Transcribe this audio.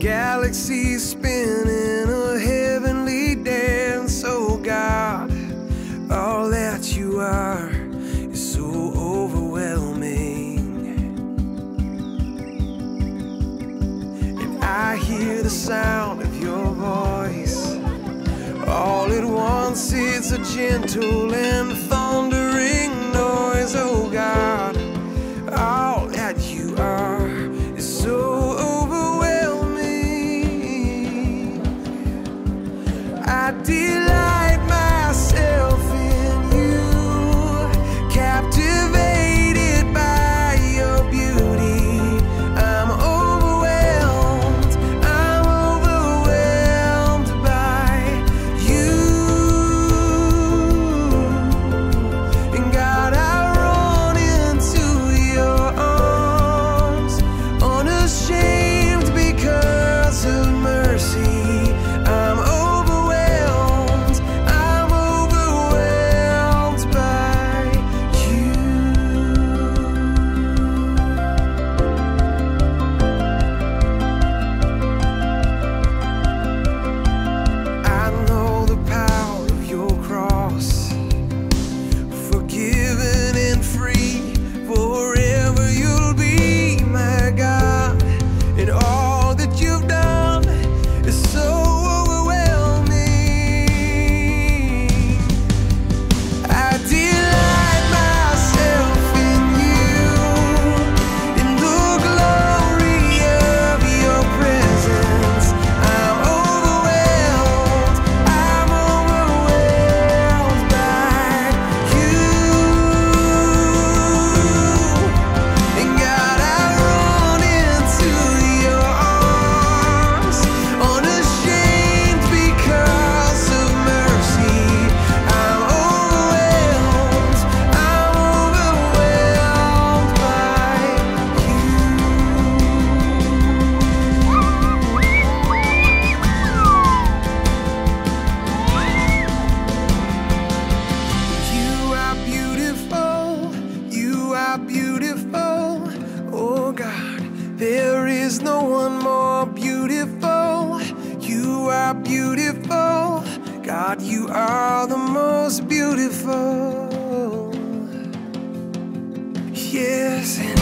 Galaxies spin in a heavenly dance. Oh God, all that you are is so overwhelming. And I hear the sound of your voice. All at once, it's a gentle and more beautiful. You are beautiful. God, you are the most beautiful. Yes.